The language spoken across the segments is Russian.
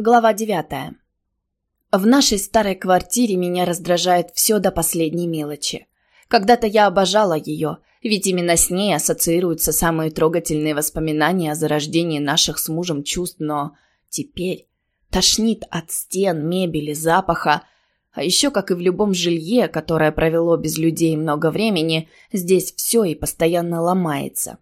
Глава девятая. В нашей старой квартире меня раздражает все до последней мелочи. Когда-то я обожала ее, ведь именно с ней ассоциируются самые трогательные воспоминания о зарождении наших с мужем чувств, но теперь тошнит от стен, мебели, запаха, а еще, как и в любом жилье, которое провело без людей много времени, здесь все и постоянно ломается.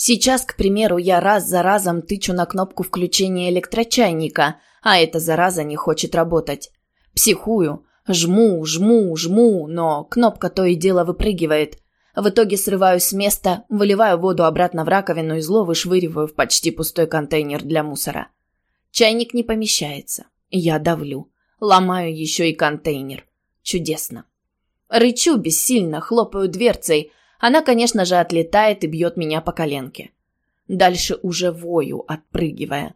Сейчас, к примеру, я раз за разом тычу на кнопку включения электрочайника, а эта зараза не хочет работать. Психую. Жму, жму, жму, но кнопка то и дело выпрыгивает. В итоге срываюсь с места, выливаю воду обратно в раковину и зло вышвыриваю в почти пустой контейнер для мусора. Чайник не помещается. Я давлю. Ломаю еще и контейнер. Чудесно. Рычу бессильно, хлопаю дверцей, она, конечно же, отлетает и бьет меня по коленке. Дальше уже вою, отпрыгивая.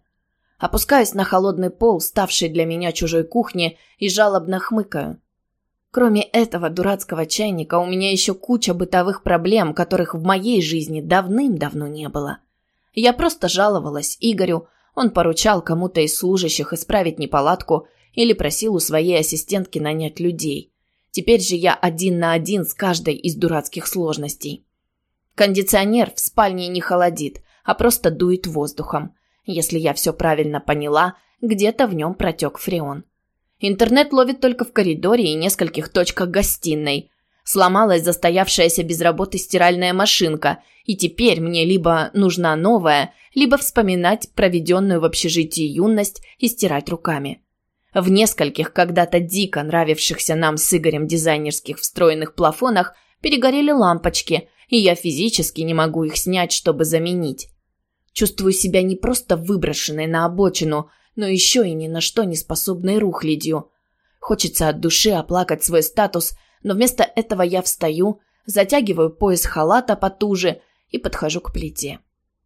Опускаюсь на холодный пол, ставший для меня чужой кухни, и жалобно хмыкаю. Кроме этого дурацкого чайника, у меня еще куча бытовых проблем, которых в моей жизни давным-давно не было. Я просто жаловалась Игорю, он поручал кому-то из служащих исправить неполадку или просил у своей ассистентки нанять людей. Теперь же я один на один с каждой из дурацких сложностей. Кондиционер в спальне не холодит, а просто дует воздухом. Если я все правильно поняла, где-то в нем протек фреон. Интернет ловит только в коридоре и нескольких точках гостиной. Сломалась застоявшаяся без работы стиральная машинка, и теперь мне либо нужна новая, либо вспоминать проведенную в общежитии юность и стирать руками. В нескольких когда-то дико нравившихся нам с Игорем дизайнерских встроенных плафонах перегорели лампочки, и я физически не могу их снять, чтобы заменить. Чувствую себя не просто выброшенной на обочину, но еще и ни на что не способной рухлядью. Хочется от души оплакать свой статус, но вместо этого я встаю, затягиваю пояс халата потуже и подхожу к плите.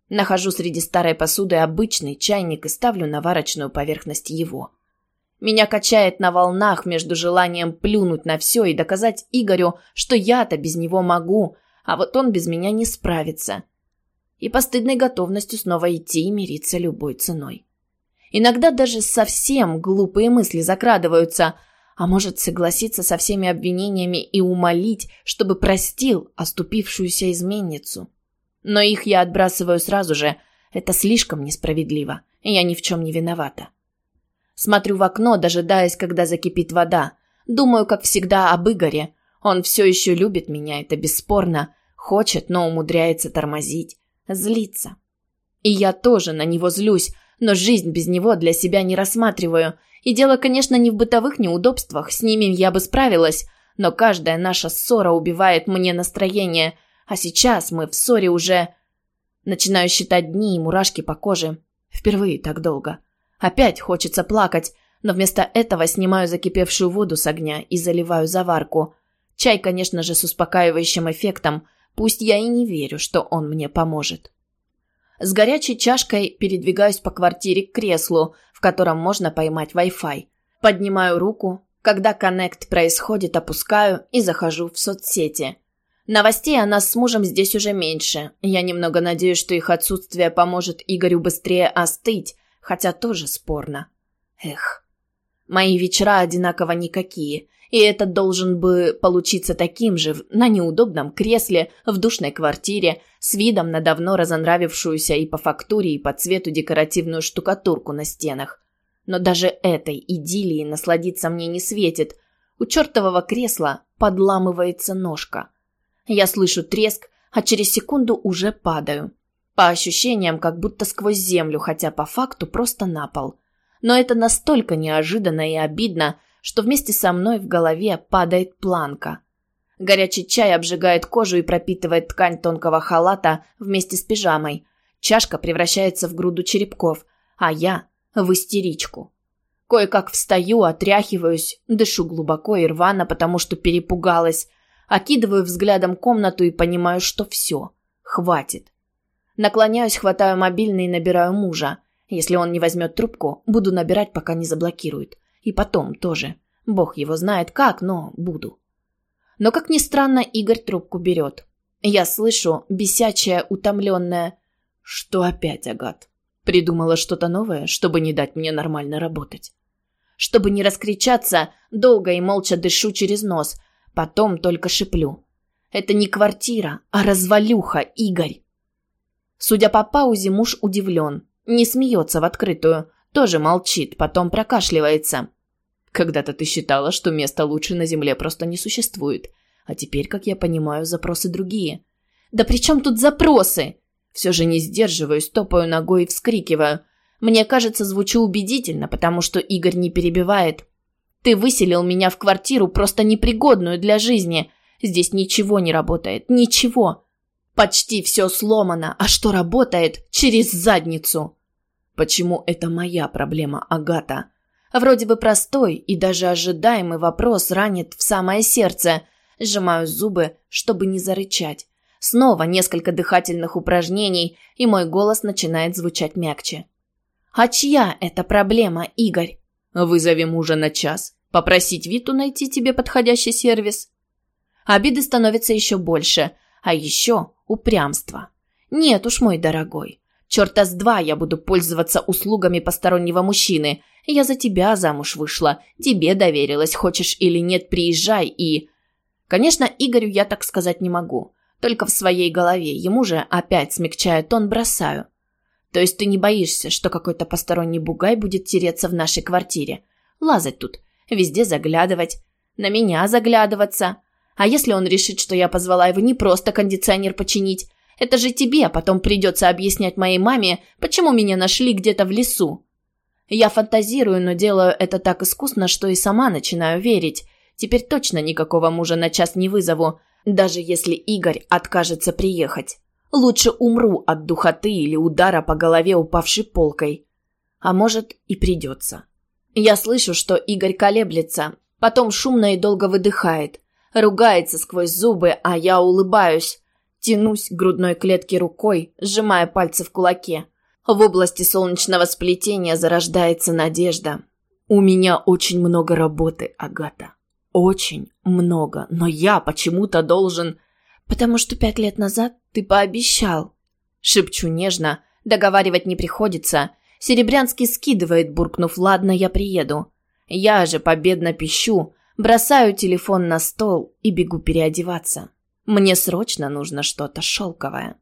Нахожу среди старой посуды обычный чайник и ставлю на варочную поверхность его. Меня качает на волнах между желанием плюнуть на все и доказать Игорю, что я-то без него могу, а вот он без меня не справится. И постыдной готовностью снова идти и мириться любой ценой. Иногда даже совсем глупые мысли закрадываются, а может согласиться со всеми обвинениями и умолить, чтобы простил оступившуюся изменницу. Но их я отбрасываю сразу же. Это слишком несправедливо. Я ни в чем не виновата. Смотрю в окно, дожидаясь, когда закипит вода. Думаю, как всегда, об Игоре. Он все еще любит меня, это бесспорно. Хочет, но умудряется тормозить. Злится. И я тоже на него злюсь, но жизнь без него для себя не рассматриваю. И дело, конечно, не в бытовых неудобствах, с ними я бы справилась, но каждая наша ссора убивает мне настроение. А сейчас мы в ссоре уже... Начинаю считать дни и мурашки по коже. Впервые так долго. Опять хочется плакать, но вместо этого снимаю закипевшую воду с огня и заливаю заварку. Чай, конечно же, с успокаивающим эффектом, пусть я и не верю, что он мне поможет. С горячей чашкой передвигаюсь по квартире к креслу, в котором можно поймать Wi-Fi. Поднимаю руку, когда коннект происходит, опускаю и захожу в соцсети. Новостей о нас с мужем здесь уже меньше. Я немного надеюсь, что их отсутствие поможет Игорю быстрее остыть, хотя тоже спорно. Эх, мои вечера одинаково никакие, и этот должен бы получиться таким же на неудобном кресле в душной квартире с видом на давно разонравившуюся и по фактуре, и по цвету декоративную штукатурку на стенах. Но даже этой идиллии насладиться мне не светит. У чертового кресла подламывается ножка. Я слышу треск, а через секунду уже падаю. По ощущениям, как будто сквозь землю, хотя по факту просто на пол. Но это настолько неожиданно и обидно, что вместе со мной в голове падает планка. Горячий чай обжигает кожу и пропитывает ткань тонкого халата вместе с пижамой. Чашка превращается в груду черепков, а я — в истеричку. Кое-как встаю, отряхиваюсь, дышу глубоко и рвано, потому что перепугалась. Окидываю взглядом комнату и понимаю, что все. Хватит. Наклоняюсь, хватаю мобильный и набираю мужа. Если он не возьмет трубку, буду набирать, пока не заблокирует. И потом тоже. Бог его знает как, но буду. Но, как ни странно, Игорь трубку берет. Я слышу бесячее, утомленное «Что опять, Агат? Придумала что-то новое, чтобы не дать мне нормально работать. Чтобы не раскричаться, долго и молча дышу через нос, потом только шиплю. Это не квартира, а развалюха, Игорь. Судя по паузе, муж удивлен. Не смеется в открытую, тоже молчит, потом прокашливается. Когда-то ты считала, что места лучше на земле просто не существует. А теперь, как я понимаю, запросы другие. Да при чем тут запросы? Все же не сдерживаюсь, топаю ногой и вскрикиваю. Мне кажется, звучу убедительно, потому что Игорь не перебивает. Ты выселил меня в квартиру, просто непригодную для жизни. Здесь ничего не работает, ничего. Почти все сломано, а что работает? Через задницу. Почему это моя проблема, Агата? Вроде бы простой и даже ожидаемый вопрос ранит в самое сердце. Сжимаю зубы, чтобы не зарычать. Снова несколько дыхательных упражнений, и мой голос начинает звучать мягче. «А чья это проблема, Игорь?» «Вызови мужа на час. Попросить Виту найти тебе подходящий сервис». Обиды становятся еще больше, а еще упрямство. «Нет уж, мой дорогой, черта с два я буду пользоваться услугами постороннего мужчины. Я за тебя замуж вышла, тебе доверилась, хочешь или нет, приезжай и...» Конечно, Игорю я так сказать не могу. Только в своей голове ему же опять смягчая тон бросаю. То есть ты не боишься, что какой-то посторонний бугай будет тереться в нашей квартире? Лазать тут, везде заглядывать, на меня заглядываться. А если он решит, что я позвала его не просто кондиционер починить? Это же тебе потом придется объяснять моей маме, почему меня нашли где-то в лесу. Я фантазирую, но делаю это так искусно, что и сама начинаю верить. Теперь точно никакого мужа на час не вызову даже если Игорь откажется приехать. Лучше умру от духоты или удара по голове упавшей полкой. А может и придется. Я слышу, что Игорь колеблется, потом шумно и долго выдыхает, ругается сквозь зубы, а я улыбаюсь, тянусь к грудной клетке рукой, сжимая пальцы в кулаке. В области солнечного сплетения зарождается надежда. У меня очень много работы, Агата. Очень много, но я почему-то должен... Потому что пять лет назад ты пообещал. Шепчу нежно, договаривать не приходится. Серебрянский скидывает, буркнув «Ладно, я приеду». Я же победно пищу, бросаю телефон на стол и бегу переодеваться. Мне срочно нужно что-то шелковое.